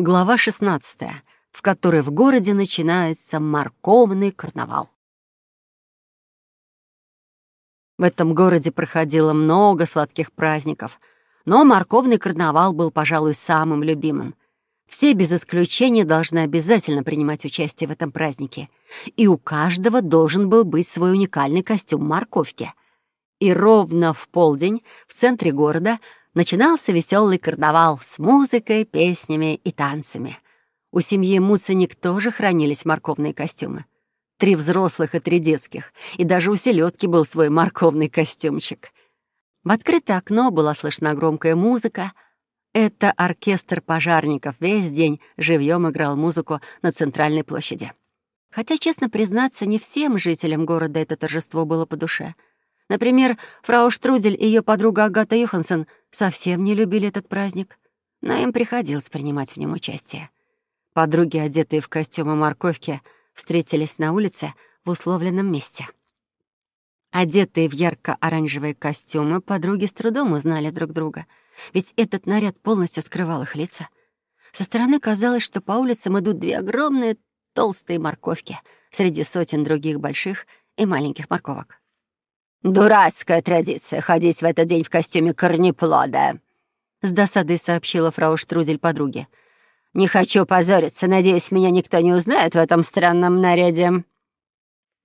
Глава 16, в которой в городе начинается морковный карнавал. В этом городе проходило много сладких праздников, но морковный карнавал был, пожалуй, самым любимым. Все без исключения должны обязательно принимать участие в этом празднике, и у каждого должен был быть свой уникальный костюм морковки. И ровно в полдень в центре города начинался веселый карнавал с музыкой, песнями и танцами. У семьи Муценик тоже хранились морковные костюмы. Три взрослых и три детских, и даже у селедки был свой морковный костюмчик. В открытое окно была слышна громкая музыка. Это оркестр пожарников весь день живьем играл музыку на центральной площади. Хотя, честно признаться, не всем жителям города это торжество было по душе — Например, фрау Штрудель и ее подруга Агата Юхансон совсем не любили этот праздник, но им приходилось принимать в нем участие. Подруги, одетые в костюмы морковки, встретились на улице в условленном месте. Одетые в ярко-оранжевые костюмы, подруги с трудом узнали друг друга, ведь этот наряд полностью скрывал их лица. Со стороны казалось, что по улицам идут две огромные толстые морковки среди сотен других больших и маленьких морковок. «Дурацкая традиция — ходить в этот день в костюме корнеплода», — с досадой сообщила фрау Штрудель подруге. «Не хочу позориться. Надеюсь, меня никто не узнает в этом странном наряде».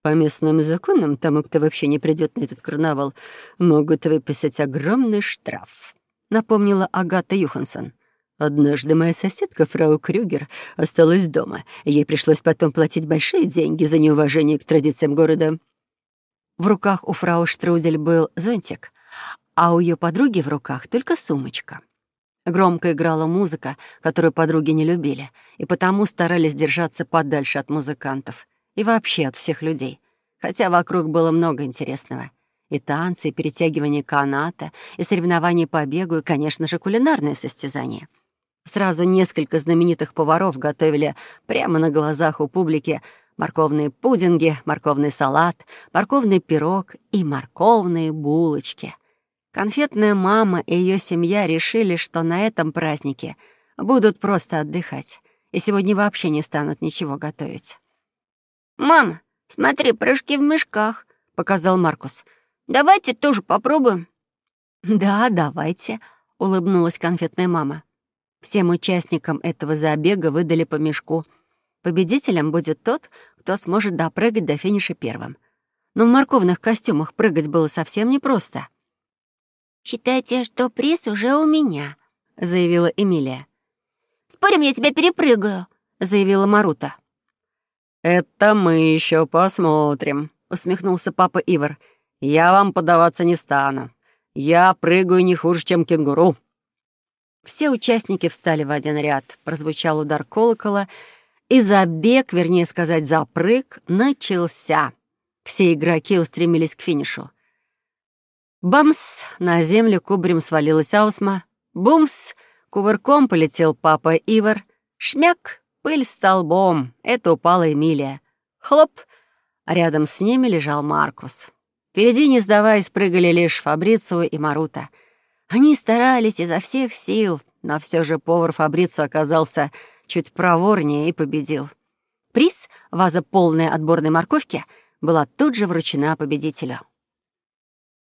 «По местным законам тому, кто вообще не придет на этот карнавал, могут выписать огромный штраф», — напомнила Агата Юхансон. «Однажды моя соседка, фрау Крюгер, осталась дома. Ей пришлось потом платить большие деньги за неуважение к традициям города». В руках у фрау Штрудель был зонтик, а у ее подруги в руках только сумочка. Громко играла музыка, которую подруги не любили, и потому старались держаться подальше от музыкантов и вообще от всех людей, хотя вокруг было много интересного. И танцы, и перетягивание каната, и соревнования по бегу, и, конечно же, кулинарное состязание. Сразу несколько знаменитых поваров готовили прямо на глазах у публики морковные пудинги, морковный салат, морковный пирог и морковные булочки. Конфетная мама и ее семья решили, что на этом празднике будут просто отдыхать и сегодня вообще не станут ничего готовить. «Мама, смотри, прыжки в мешках», — показал Маркус. «Давайте тоже попробуем». «Да, давайте», — улыбнулась конфетная мама. Всем участникам этого забега выдали по мешку — Победителем будет тот, кто сможет допрыгать до финиша первым. Но в морковных костюмах прыгать было совсем непросто. «Считайте, что приз уже у меня», — заявила Эмилия. «Спорим, я тебя перепрыгаю», — заявила Марута. «Это мы еще посмотрим», — усмехнулся папа Ивар. «Я вам подаваться не стану. Я прыгаю не хуже, чем кенгуру». Все участники встали в один ряд. Прозвучал удар колокола — и забег, вернее сказать, запрыг, начался. Все игроки устремились к финишу. Бамс! На землю кубрем свалилась Аусма. Бумс! Кувырком полетел папа Ивар. Шмяк! Пыль столбом. Это упала Эмилия. Хлоп! Рядом с ними лежал Маркус. Впереди, не сдаваясь, прыгали лишь Фабрицио и Марута. Они старались изо всех сил, но все же повар Фабрицио оказался чуть проворнее и победил. Приз, ваза полная отборной морковки, была тут же вручена победителю.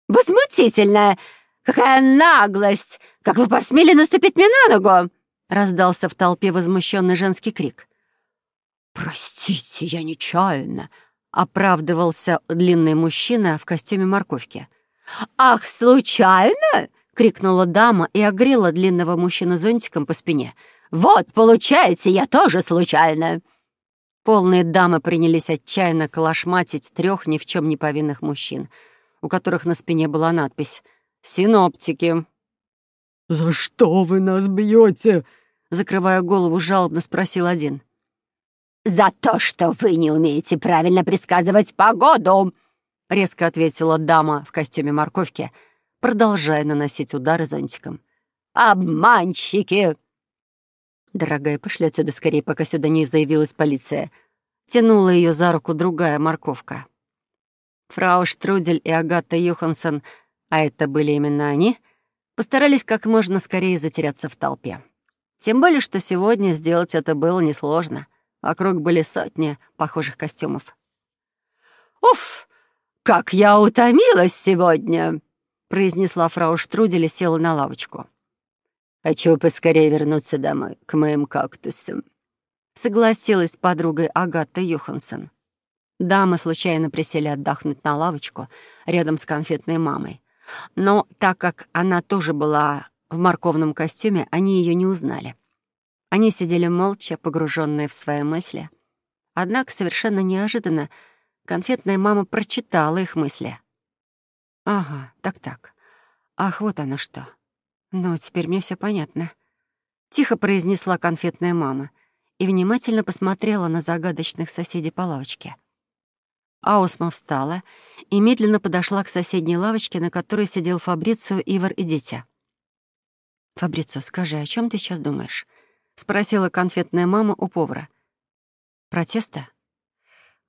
«Возмутительно! Какая наглость! Как вы посмели наступить мне на ногу?» раздался в толпе возмущенный женский крик. «Простите, я нечаянно», — оправдывался длинный мужчина в костюме морковки. «Ах, случайно?» — крикнула дама и огрела длинного мужчину зонтиком по спине — «Вот, получается, я тоже случайно!» Полные дамы принялись отчаянно колошматить трех ни в чем не повинных мужчин, у которых на спине была надпись «Синоптики». «За что вы нас бьете? закрывая голову, жалобно спросил один. «За то, что вы не умеете правильно предсказывать погоду!» — резко ответила дама в костюме морковки, продолжая наносить удары зонтиком. «Обманщики!» «Дорогая, пошли отсюда скорее, пока сюда не заявилась полиция». Тянула ее за руку другая морковка. Фрау Штрудель и Агата Юхансон, а это были именно они, постарались как можно скорее затеряться в толпе. Тем более, что сегодня сделать это было несложно. Вокруг были сотни похожих костюмов. «Уф, как я утомилась сегодня!» — произнесла фрау Штрудель и села на лавочку. «Хочу поскорее вернуться домой, к моим кактусам», — согласилась подругой Агата Юхансон. Дамы случайно присели отдохнуть на лавочку рядом с конфетной мамой. Но так как она тоже была в морковном костюме, они ее не узнали. Они сидели молча, погруженные в свои мысли. Однако совершенно неожиданно конфетная мама прочитала их мысли. «Ага, так-так. Ах, вот оно что. Ну, теперь мне все понятно». Тихо произнесла конфетная мама и внимательно посмотрела на загадочных соседей по лавочке. Аусма встала и медленно подошла к соседней лавочке, на которой сидел Фабрицио, Ивар и Дитя. «Фабрицио, скажи, о чем ты сейчас думаешь?» — спросила конфетная мама у повара. «Протеста?»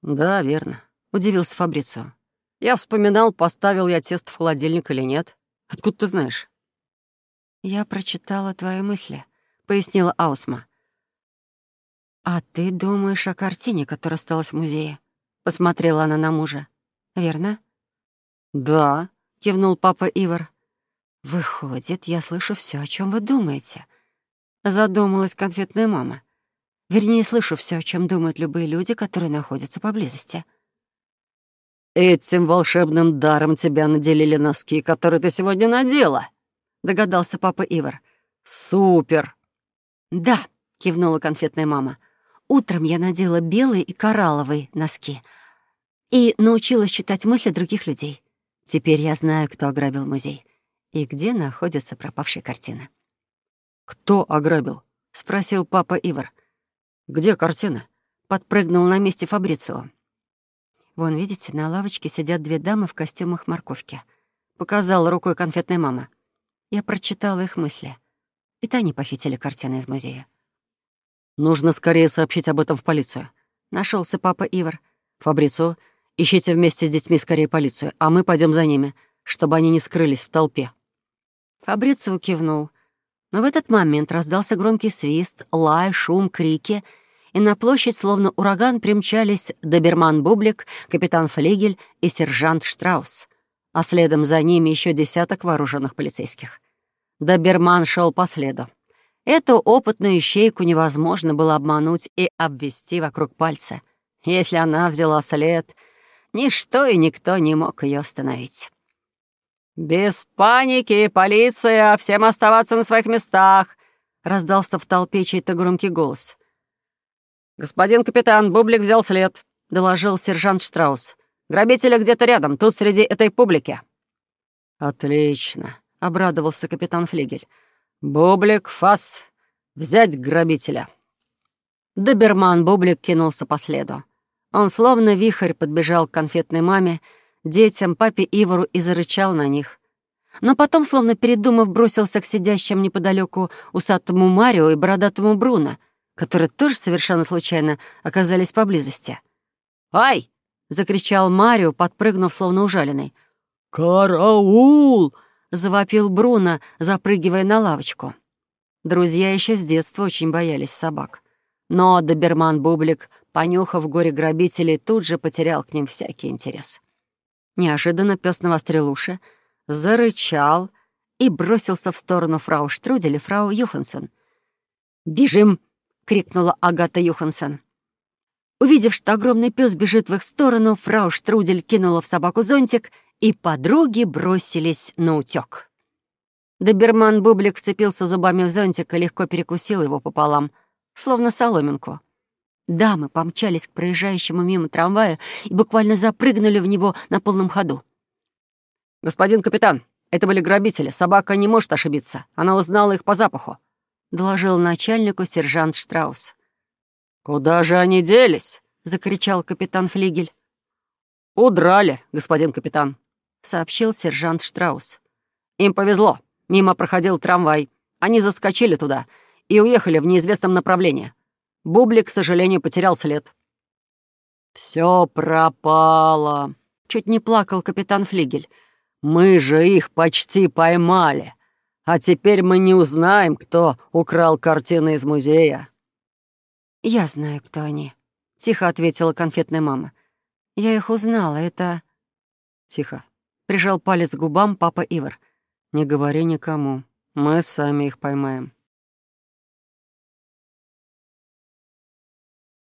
«Да, верно», — удивился Фабрицио. «Я вспоминал, поставил я тесто в холодильник или нет. Откуда ты знаешь?» «Я прочитала твои мысли», — пояснила Аусма. «А ты думаешь о картине, которая осталась в музее?» — посмотрела она на мужа. «Верно?» «Да», — кивнул папа Ивар. «Выходит, я слышу все, о чем вы думаете», — задумалась конфетная мама. «Вернее, слышу все, о чем думают любые люди, которые находятся поблизости». «Этим волшебным даром тебя наделили носки, которые ты сегодня надела», — догадался папа Ивар. «Супер!» «Да», — кивнула конфетная мама. «Утром я надела белые и коралловые носки и научилась читать мысли других людей. Теперь я знаю, кто ограбил музей и где находится пропавшая картина». «Кто ограбил?» — спросил папа Ивар. «Где картина?» — подпрыгнул на месте Фабрицио. «Вон, видите, на лавочке сидят две дамы в костюмах морковки», — показала рукой конфетная мама. Я прочитала их мысли. Это они похитили картины из музея. «Нужно скорее сообщить об этом в полицию». Нашелся папа Ивар. «Фабрицо, ищите вместе с детьми скорее полицию, а мы пойдем за ними, чтобы они не скрылись в толпе». Фабрицио кивнул. Но в этот момент раздался громкий свист, лай, шум, крики, и на площадь, словно ураган, примчались доберман-бублик, капитан Флигель и сержант Штраус, а следом за ними еще десяток вооруженных полицейских. Доберман шел по следу. Эту опытную ищейку невозможно было обмануть и обвести вокруг пальца. Если она взяла след, ничто и никто не мог ее остановить. «Без паники, полиция! Всем оставаться на своих местах!» — раздался в толпе чей-то громкий голос. «Господин капитан, Бублик взял след», — доложил сержант Штраус. «Грабители где-то рядом, тут среди этой публики». «Отлично», — обрадовался капитан Флигель. «Бублик, фас, взять грабителя». Доберман Бублик кинулся по следу. Он словно вихрь подбежал к конфетной маме, детям, папе Ивару и зарычал на них. Но потом, словно передумав, бросился к сидящим неподалеку усатому Марио и бородатому Бруно, которые тоже совершенно случайно оказались поблизости. «Ай!» — закричал Марио, подпрыгнув, словно ужаленный. «Караул!» — завопил Бруно, запрыгивая на лавочку. Друзья еще с детства очень боялись собак. Но доберман Бублик, понюхав горе грабителей, тут же потерял к ним всякий интерес. Неожиданно пес навострил уши, зарычал и бросился в сторону фрау Штрудель и фрау Юхансон. «Бежим!» — крикнула Агата Юхансон. Увидев, что огромный пес бежит в их сторону, фрау Штрудель кинула в собаку зонтик, и подруги бросились на утёк. Доберман Бублик вцепился зубами в зонтик и легко перекусил его пополам, словно соломинку. Дамы помчались к проезжающему мимо трамваю и буквально запрыгнули в него на полном ходу. «Господин капитан, это были грабители. Собака не может ошибиться. Она узнала их по запаху», — доложил начальнику сержант Штраус. «Куда же они делись?» — закричал капитан Флигель. «Удрали, господин капитан», — сообщил сержант Штраус. «Им повезло. Мимо проходил трамвай. Они заскочили туда и уехали в неизвестном направлении. Бублик, к сожалению, потерял след». «Все пропало», — чуть не плакал капитан Флигель. «Мы же их почти поймали. А теперь мы не узнаем, кто украл картины из музея». «Я знаю, кто они», — тихо ответила конфетная мама. «Я их узнала, это...» «Тихо», — прижал палец к губам папа Ивар. «Не говори никому, мы сами их поймаем».